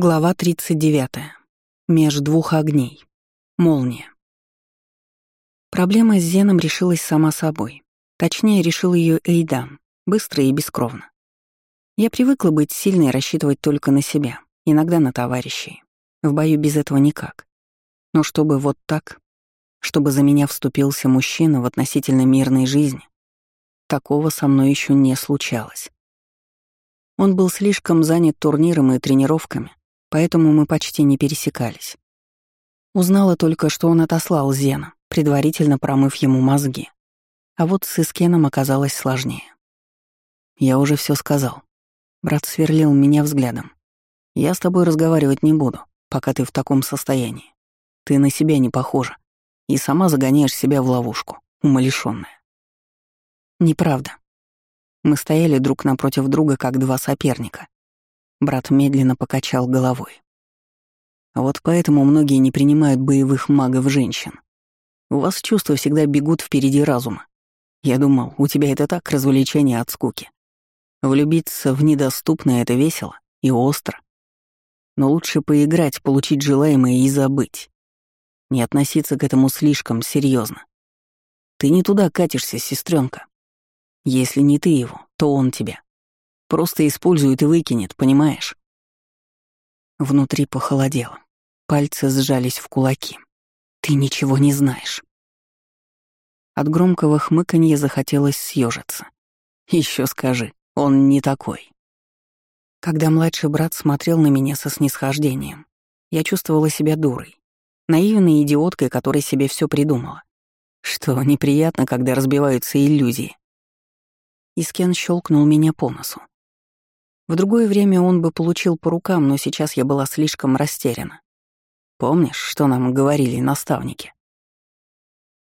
Глава 39. Меж двух огней. Молния. Проблема с Зеном решилась сама собой. Точнее, решил ее Эйдан, быстро и бескровно. Я привыкла быть сильной и рассчитывать только на себя, иногда на товарищей. В бою без этого никак. Но чтобы вот так, чтобы за меня вступился мужчина в относительно мирной жизни, такого со мной еще не случалось. Он был слишком занят турниром и тренировками, поэтому мы почти не пересекались. Узнала только, что он отослал Зена, предварительно промыв ему мозги. А вот с Искеном оказалось сложнее. Я уже все сказал. Брат сверлил меня взглядом. Я с тобой разговаривать не буду, пока ты в таком состоянии. Ты на себя не похожа. И сама загоняешь себя в ловушку, умалишённая. Неправда. Мы стояли друг напротив друга, как два соперника. Брат медленно покачал головой. Вот поэтому многие не принимают боевых магов-женщин. У вас чувства всегда бегут впереди разума. Я думал, у тебя это так, развлечение от скуки. Влюбиться в недоступное — это весело и остро. Но лучше поиграть, получить желаемое и забыть. Не относиться к этому слишком серьезно. Ты не туда катишься, сестренка. Если не ты его, то он тебя. Просто использует и выкинет, понимаешь? Внутри похолодело. Пальцы сжались в кулаки. Ты ничего не знаешь. От громкого хмыканья захотелось съежиться. Еще скажи, он не такой. Когда младший брат смотрел на меня со снисхождением, я чувствовала себя дурой, наивной идиоткой, которая себе все придумала. Что неприятно, когда разбиваются иллюзии. Искен щелкнул меня по носу. В другое время он бы получил по рукам, но сейчас я была слишком растеряна. Помнишь, что нам говорили наставники?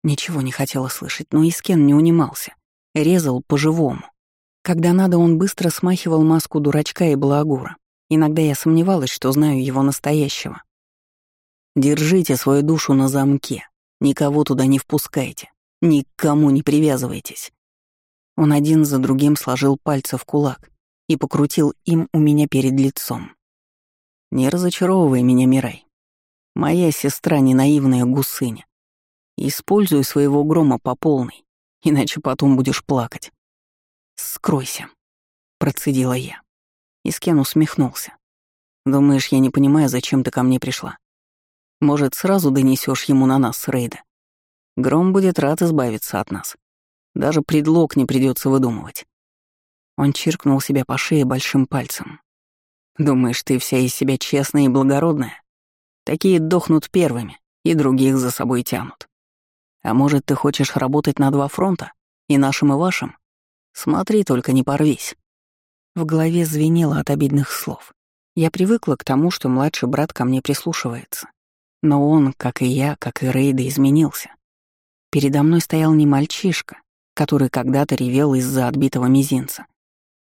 Ничего не хотела слышать, но Искен не унимался. Резал по-живому. Когда надо, он быстро смахивал маску дурачка и балагура. Иногда я сомневалась, что знаю его настоящего. Держите свою душу на замке. Никого туда не впускайте. Никому не привязывайтесь. Он один за другим сложил пальцы в кулак, и покрутил им у меня перед лицом. «Не разочаровывай меня, Мирай. Моя сестра не наивная гусыня. Используй своего грома по полной, иначе потом будешь плакать. Скройся», — процедила я. Искен усмехнулся. «Думаешь, я не понимаю, зачем ты ко мне пришла? Может, сразу донесешь ему на нас Рейда? Гром будет рад избавиться от нас. Даже предлог не придется выдумывать. Он чиркнул себя по шее большим пальцем. «Думаешь, ты вся из себя честная и благородная? Такие дохнут первыми и других за собой тянут. А может, ты хочешь работать на два фронта? И нашим, и вашим? Смотри, только не порвись». В голове звенело от обидных слов. Я привыкла к тому, что младший брат ко мне прислушивается. Но он, как и я, как и Рейда, изменился. Передо мной стоял не мальчишка, который когда-то ревел из-за отбитого мизинца,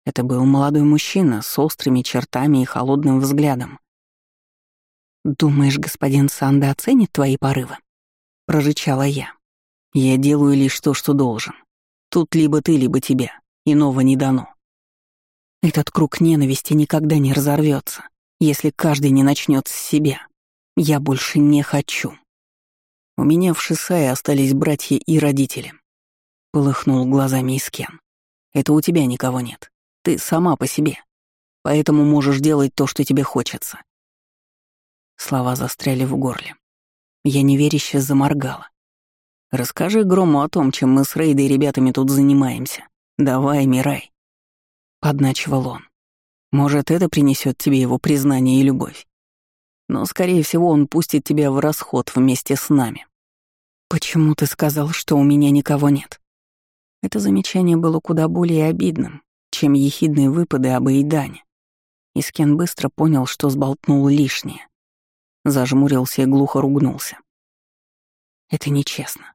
это был молодой мужчина с острыми чертами и холодным взглядом. «Думаешь, господин Санда оценит твои порывы?» — прорычала я. «Я делаю лишь то, что должен. Тут либо ты, либо тебя. Иного не дано. Этот круг ненависти никогда не разорвется, если каждый не начнет с себя. Я больше не хочу. У меня в Шисае остались братья и родители. Полыхнул глазами Искен. Это у тебя никого нет. Ты сама по себе. Поэтому можешь делать то, что тебе хочется. Слова застряли в горле. Я неверяще заморгала. «Расскажи Грому о том, чем мы с Рейдой и ребятами тут занимаемся. Давай, Мирай». Подначивал он. «Может, это принесет тебе его признание и любовь. Но, скорее всего, он пустит тебя в расход вместе с нами». «Почему ты сказал, что у меня никого нет?» Это замечание было куда более обидным, чем ехидные выпады об Эйдане. Искен быстро понял, что сболтнул лишнее. Зажмурился и глухо ругнулся. «Это нечестно.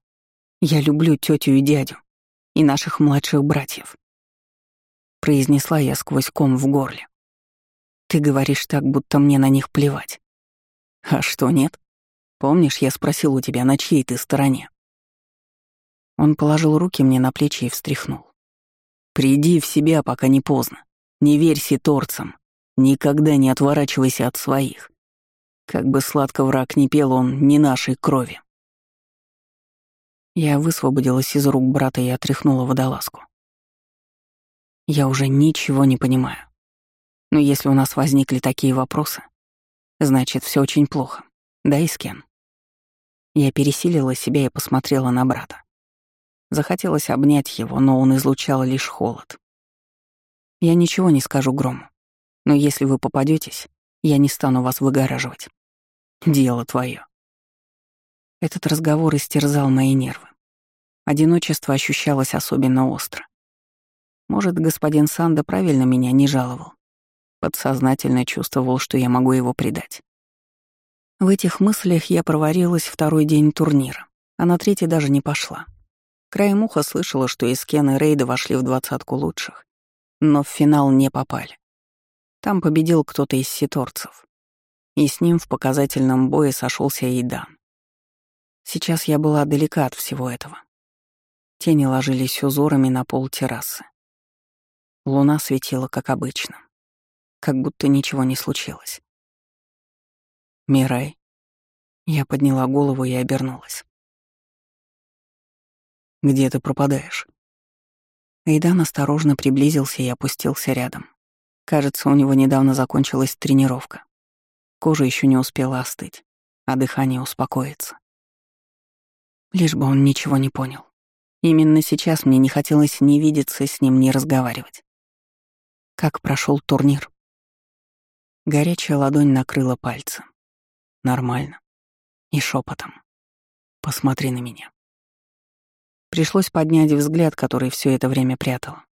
Я люблю тетю и дядю, и наших младших братьев», — произнесла я сквозь ком в горле. «Ты говоришь так, будто мне на них плевать». «А что, нет? Помнишь, я спросил у тебя, на чьей ты стороне?» Он положил руки мне на плечи и встряхнул. Приди в себя, пока не поздно. Не верь ситорцам. Никогда не отворачивайся от своих. Как бы сладко враг не пел, он не нашей крови. Я высвободилась из рук брата и отряхнула водолазку. Я уже ничего не понимаю. Но если у нас возникли такие вопросы, значит, все очень плохо. Да и с кем? Я пересилила себя и посмотрела на брата. Захотелось обнять его, но он излучал лишь холод. Я ничего не скажу Грому, но если вы попадетесь, я не стану вас выгораживать. Дело твое. Этот разговор истерзал мои нервы. Одиночество ощущалось особенно остро. Может, господин Санда правильно меня не жаловал. Подсознательно чувствовал, что я могу его предать. В этих мыслях я проварилась второй день турнира, а на третий даже не пошла. Краем уха слышала, что Искен и Рейда вошли в двадцатку лучших, но в финал не попали. Там победил кто-то из ситорцев, и с ним в показательном бое сошелся Идан. Сейчас я была далека от всего этого. Тени ложились узорами на пол террасы. Луна светила, как обычно, как будто ничего не случилось. «Мирай». Я подняла голову и обернулась. «Где ты пропадаешь?» Эйдан осторожно приблизился и опустился рядом. Кажется, у него недавно закончилась тренировка. Кожа еще не успела остыть, а дыхание успокоиться. Лишь бы он ничего не понял. Именно сейчас мне не хотелось ни видеться с ним, ни разговаривать. Как прошел турнир? Горячая ладонь накрыла пальцы. Нормально. И шепотом. Посмотри на меня. Пришлось поднять взгляд, который все это время прятала.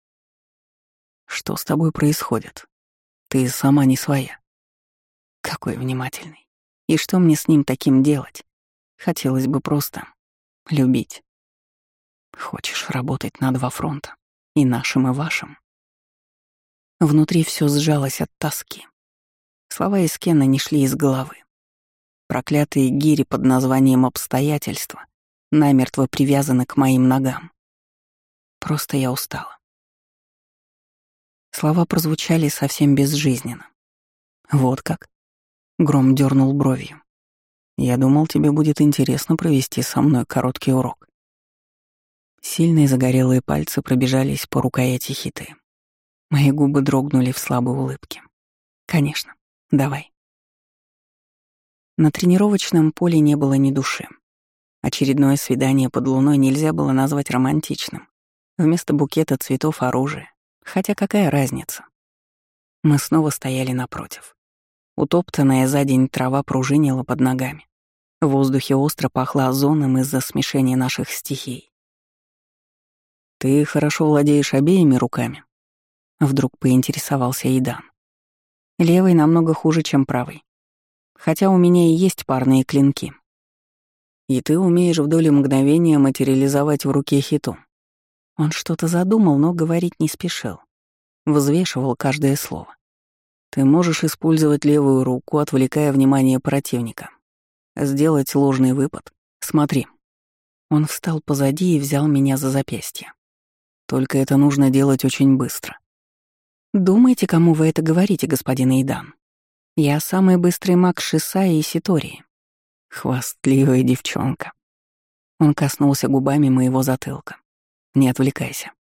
Что с тобой происходит? Ты сама не своя. Какой внимательный. И что мне с ним таким делать? Хотелось бы просто любить. Хочешь работать на два фронта, и нашим, и вашим. Внутри все сжалось от тоски. Слова из Кена не шли из головы. Проклятые гири под названием «обстоятельства» намертво привязаны к моим ногам. Просто я устала. Слова прозвучали совсем безжизненно. «Вот как?» — Гром дернул бровью. «Я думал, тебе будет интересно провести со мной короткий урок». Сильные загорелые пальцы пробежались по рукояти хиты. Мои губы дрогнули в слабой улыбке. «Конечно, давай». На тренировочном поле не было ни души. Очередное свидание под луной нельзя было назвать романтичным. Вместо букета цветов оружие. Хотя какая разница? Мы снова стояли напротив. Утоптанная за день трава пружинила под ногами. В воздухе остро пахло озоном из-за смешения наших стихий. «Ты хорошо владеешь обеими руками?» Вдруг поинтересовался Идан. «Левый намного хуже, чем правый хотя у меня и есть парные клинки. И ты умеешь в долю мгновения материализовать в руке хиту. Он что-то задумал, но говорить не спешил. Взвешивал каждое слово. Ты можешь использовать левую руку, отвлекая внимание противника. Сделать ложный выпад. Смотри. Он встал позади и взял меня за запястье. Только это нужно делать очень быстро. Думайте, кому вы это говорите, господин Идан. Я самый быстрый маг Шисаи и Ситории. Хвастливая девчонка. Он коснулся губами моего затылка. Не отвлекайся.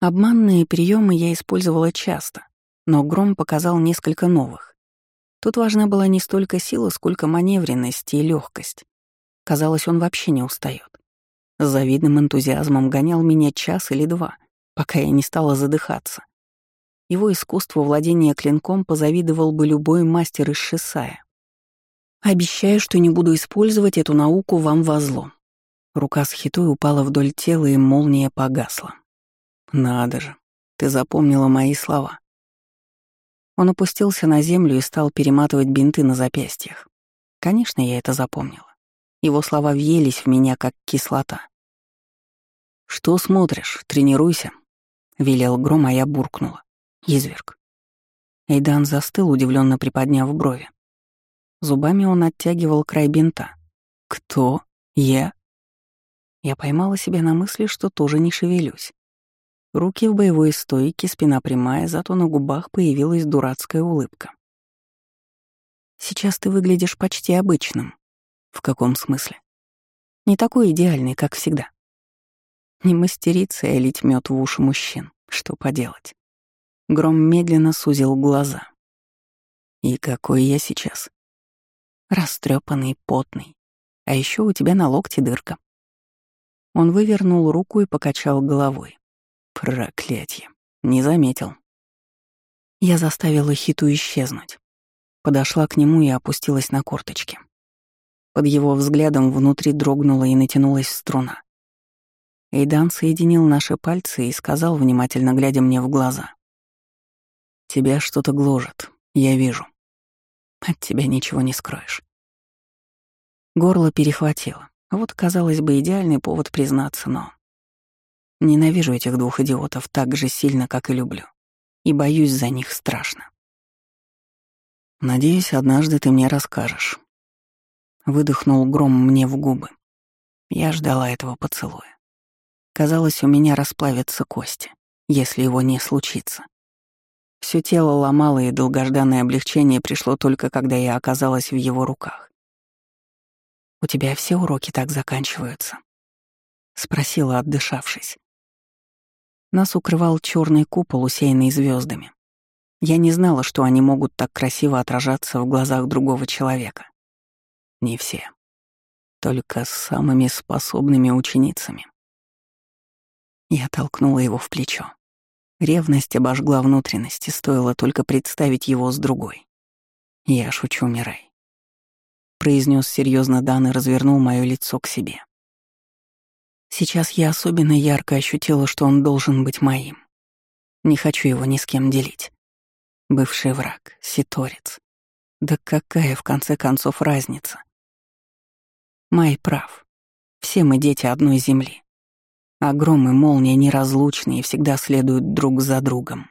Обманные приемы я использовала часто, но Гром показал несколько новых. Тут важна была не столько сила, сколько маневренность и легкость. Казалось, он вообще не устает. С завидным энтузиазмом гонял меня час или два, пока я не стала задыхаться. Его искусству владения клинком позавидовал бы любой мастер из Шисая. «Обещаю, что не буду использовать эту науку вам во зло». Рука с хитой упала вдоль тела, и молния погасла. «Надо же, ты запомнила мои слова». Он опустился на землю и стал перематывать бинты на запястьях. Конечно, я это запомнила. Его слова въелись в меня, как кислота. «Что смотришь? Тренируйся», — велел Гром, а я буркнула. Изверг. Эйдан застыл, удивленно приподняв брови. Зубами он оттягивал край бинта. «Кто? Я?» Я поймала себя на мысли, что тоже не шевелюсь. Руки в боевой стойке, спина прямая, зато на губах появилась дурацкая улыбка. «Сейчас ты выглядишь почти обычным». «В каком смысле?» «Не такой идеальный, как всегда». Не мастерица и лить мёд в уши мужчин. Что поделать? Гром медленно сузил глаза. И какой я сейчас? Растрепанный, потный. А еще у тебя на локте дырка. Он вывернул руку и покачал головой. Проклятье. Не заметил. Я заставила Хиту исчезнуть. Подошла к нему и опустилась на корточки. Под его взглядом внутри дрогнула и натянулась струна. Эйдан соединил наши пальцы и сказал, внимательно глядя мне в глаза. «Тебя что-то гложет, я вижу. От тебя ничего не скроешь». Горло перехватило. Вот, казалось бы, идеальный повод признаться, но... Ненавижу этих двух идиотов так же сильно, как и люблю. И боюсь за них страшно. Надеюсь, однажды ты мне расскажешь. Выдохнул гром мне в губы. Я ждала этого поцелуя. Казалось, у меня расплавятся кости, если его не случится. Всё тело ломало, и долгожданное облегчение пришло только когда я оказалась в его руках. «У тебя все уроки так заканчиваются?» — спросила, отдышавшись. Нас укрывал черный купол, усеянный звездами. Я не знала, что они могут так красиво отражаться в глазах другого человека. Не все. Только с самыми способными ученицами. Я толкнула его в плечо. Ревность обожгла внутренности, стоило только представить его с другой. «Я шучу, Мирай», — произнес серьезно Дан и развернул мое лицо к себе. Сейчас я особенно ярко ощутила, что он должен быть моим. Не хочу его ни с кем делить. Бывший враг, ситорец. Да какая, в конце концов, разница? Май прав. Все мы дети одной земли. А гром и молния неразлучны и всегда следуют друг за другом.